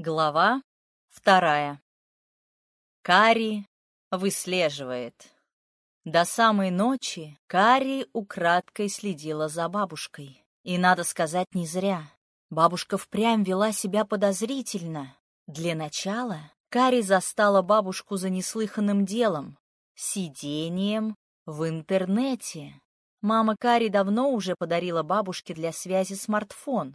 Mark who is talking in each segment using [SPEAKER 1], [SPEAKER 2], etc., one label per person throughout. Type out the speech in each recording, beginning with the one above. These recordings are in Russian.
[SPEAKER 1] Глава вторая. Кари выслеживает. До самой ночи Кари украдкой следила за бабушкой. И, надо сказать, не зря. Бабушка впрямь вела себя подозрительно. Для начала Кари застала бабушку за неслыханным делом — сидением в интернете. Мама Кари давно уже подарила бабушке для связи смартфон,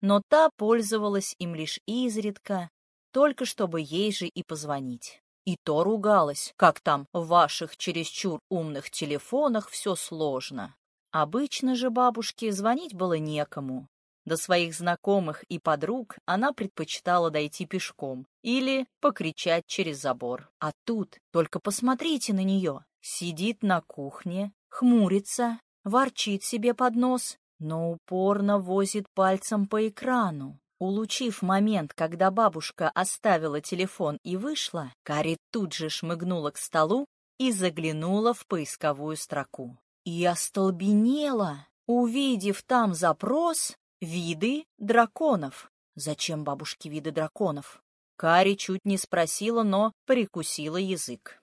[SPEAKER 1] но та пользовалась им лишь изредка, только чтобы ей же и позвонить. И то ругалась, как там в ваших чересчур умных телефонах все сложно. Обычно же бабушке звонить было некому. До своих знакомых и подруг она предпочитала дойти пешком или покричать через забор. А тут только посмотрите на нее. Сидит на кухне, хмурится, ворчит себе под нос но упорно возит пальцем по экрану. Улучив момент, когда бабушка оставила телефон и вышла, Кари тут же шмыгнула к столу и заглянула в поисковую строку. И остолбенела, увидев там запрос «Виды драконов». Зачем бабушке виды драконов? Кари чуть не спросила, но прикусила язык.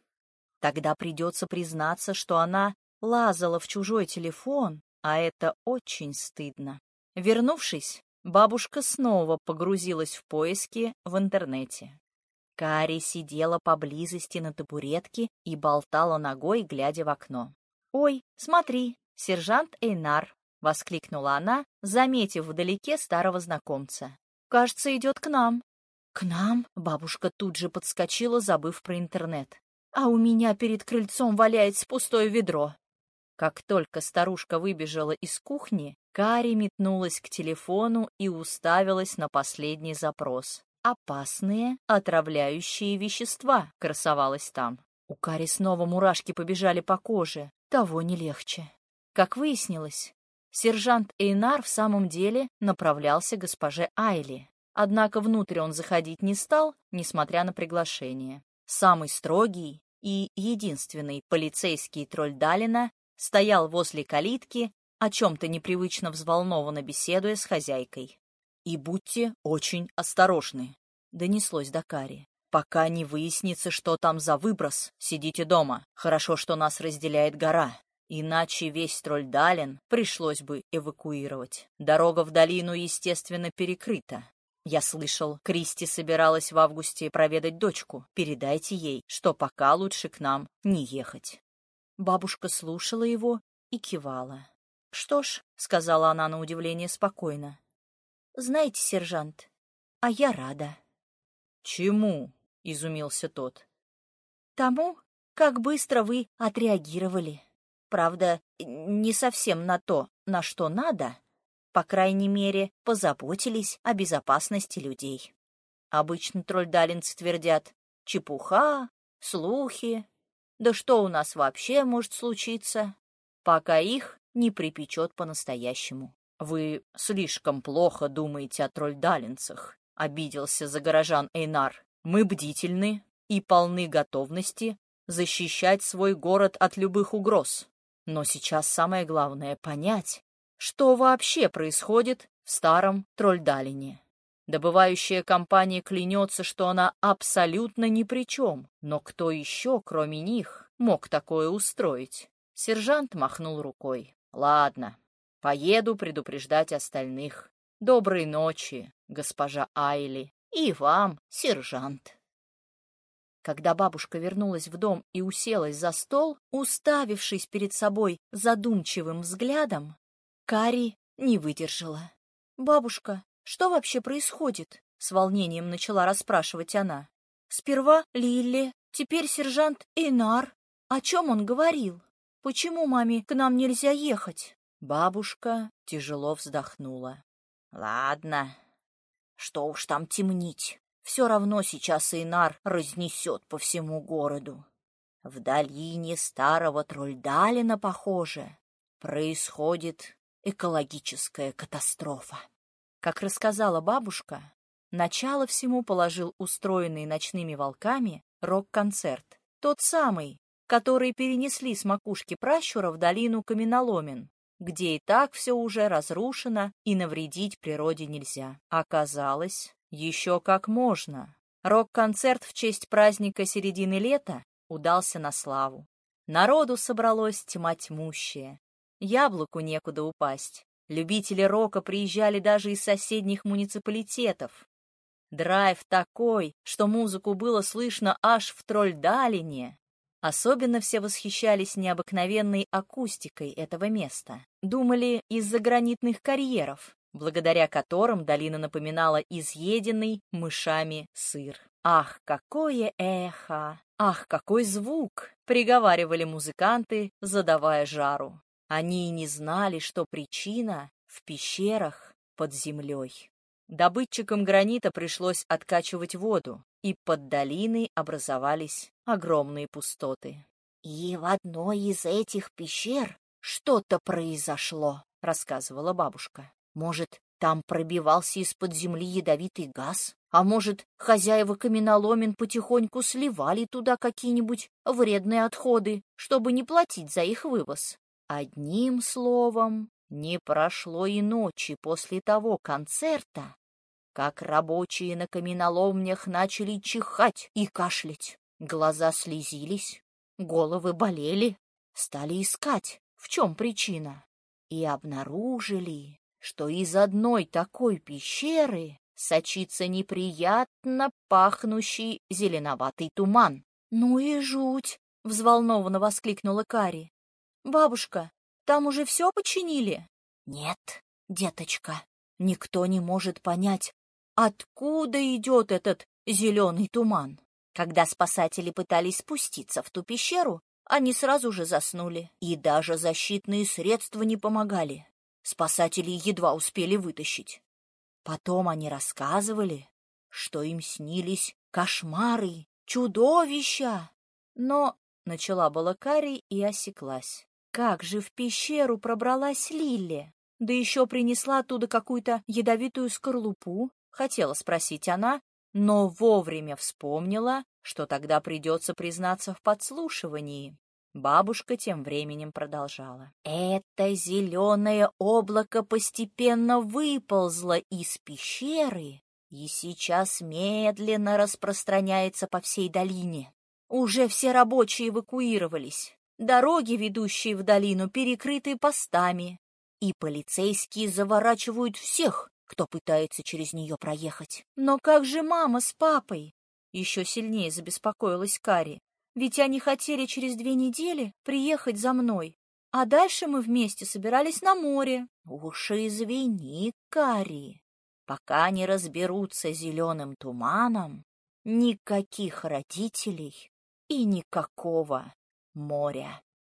[SPEAKER 1] Тогда придется признаться, что она лазала в чужой телефон а это очень стыдно. Вернувшись, бабушка снова погрузилась в поиски в интернете. Кари сидела поблизости на табуретке и болтала ногой, глядя в окно. «Ой, смотри, сержант Эйнар!» — воскликнула она, заметив вдалеке старого знакомца. «Кажется, идет к нам». «К нам?» — бабушка тут же подскочила, забыв про интернет. «А у меня перед крыльцом валяется пустое ведро. Как только старушка выбежала из кухни, Кари метнулась к телефону и уставилась на последний запрос. «Опасные отравляющие вещества» красовалось там. У Кари снова мурашки побежали по коже. Того не легче. Как выяснилось, сержант Эйнар в самом деле направлялся к госпоже Айли. Однако внутрь он заходить не стал, несмотря на приглашение. Самый строгий и единственный полицейский тролль Далина стоял возле калитки, о чем-то непривычно взволнованно беседуя с хозяйкой. «И будьте очень осторожны», — донеслось до Кари. «Пока не выяснится, что там за выброс, сидите дома. Хорошо, что нас разделяет гора. Иначе весь Трольдален пришлось бы эвакуировать. Дорога в долину, естественно, перекрыта. Я слышал, Кристи собиралась в августе проведать дочку. Передайте ей, что пока лучше к нам не ехать. Бабушка слушала его и кивала. «Что ж», — сказала она на удивление спокойно, — «знаете, сержант, а я рада». «Чему?» — изумился тот. «Тому, как быстро вы отреагировали. Правда, не совсем на то, на что надо. По крайней мере, позаботились о безопасности людей. Обычно трольдалинцы твердят «чепуха», «слухи», да что у нас вообще может случиться, пока их не припечет по-настоящему? Вы слишком плохо думаете о трольдалинцах, — обиделся за горожан Эйнар. Мы бдительны и полны готовности защищать свой город от любых угроз. Но сейчас самое главное — понять, что вообще происходит в старом Трольдалине. Добывающая компания клянется, что она абсолютно ни при чем. Но кто еще, кроме них, мог такое устроить? Сержант махнул рукой. Ладно, поеду предупреждать остальных. Доброй ночи, госпожа Айли. И вам, сержант. Когда бабушка вернулась в дом и уселась за стол, уставившись перед собой задумчивым взглядом, Кари не выдержала. «Бабушка, что вообще происходит? С волнением начала расспрашивать она. Сперва Лилли, теперь сержант Инар. О чем он говорил? Почему маме к нам нельзя ехать? Бабушка тяжело вздохнула. Ладно, что уж там темнить. Все равно сейчас Инар разнесет по всему городу. В долине старого Трольдалина, похоже, происходит экологическая катастрофа. Как рассказала бабушка, начало всему положил устроенный ночными волками рок-концерт. Тот самый, который перенесли с макушки пращура в долину Каменоломен, где и так все уже разрушено и навредить природе нельзя. Оказалось, Еще как можно. Рок-концерт в честь праздника середины лета удался на славу. Народу собралось тьма тьмущая. Яблоку некуда упасть. Любители рока приезжали даже из соседних муниципалитетов. Драйв такой, что музыку было слышно аж в Трольдалине. Особенно все восхищались необыкновенной акустикой этого места. Думали, из-за гранитных карьеров, благодаря которым долина напоминала изъеденный мышами сыр. «Ах, какое эхо! Ах, какой звук!» — приговаривали музыканты, задавая жару. Они и не знали, что причина в пещерах под землей. Добытчикам гранита пришлось откачивать воду, и под долиной образовались огромные пустоты.
[SPEAKER 2] «И в одной из этих пещер что-то произошло», — рассказывала бабушка. «Может, там пробивался из-под земли ядовитый газ? А может, хозяева каменоломен потихоньку сливали туда какие-нибудь вредные отходы, чтобы не платить за их вывоз? Одним словом, не прошло и ночи после того концерта, как рабочие на каменоломнях начали чихать и кашлять. Глаза слезились, головы болели, стали искать, в чем причина, и обнаружили, что из одной такой пещеры сочится неприятно пахнущий зеленоватый туман.
[SPEAKER 1] «Ну и жуть!» — взволнованно воскликнула Кари. «Бабушка, там уже все починили?»
[SPEAKER 2] «Нет, деточка, никто не может понять, откуда идет этот зеленый туман. Когда спасатели пытались спуститься в ту пещеру, они сразу же заснули, и даже защитные средства не помогали. Спасатели едва успели вытащить. Потом они рассказывали, что им снились кошмары, чудовища.
[SPEAKER 1] Но начала была Кари и осеклась. Как же в пещеру пробралась Лилли? Да еще принесла оттуда какую-то ядовитую скорлупу, хотела спросить она, но вовремя вспомнила, что тогда придется признаться в подслушивании. Бабушка тем временем продолжала.
[SPEAKER 2] Это зеленое облако постепенно выползло из пещеры и сейчас медленно распространяется по всей долине. Уже все рабочие эвакуировались. Дороги, ведущие в долину, перекрыты постами, и полицейские заворачивают всех, кто пытается через нее проехать.
[SPEAKER 1] Но как же мама с папой? Еще сильнее забеспокоилась Кари. Ведь они хотели через две недели приехать за мной, а дальше мы вместе собирались на море.
[SPEAKER 2] Уж извини, Кари, пока не разберутся зеленым туманом, никаких родителей и никакого моря.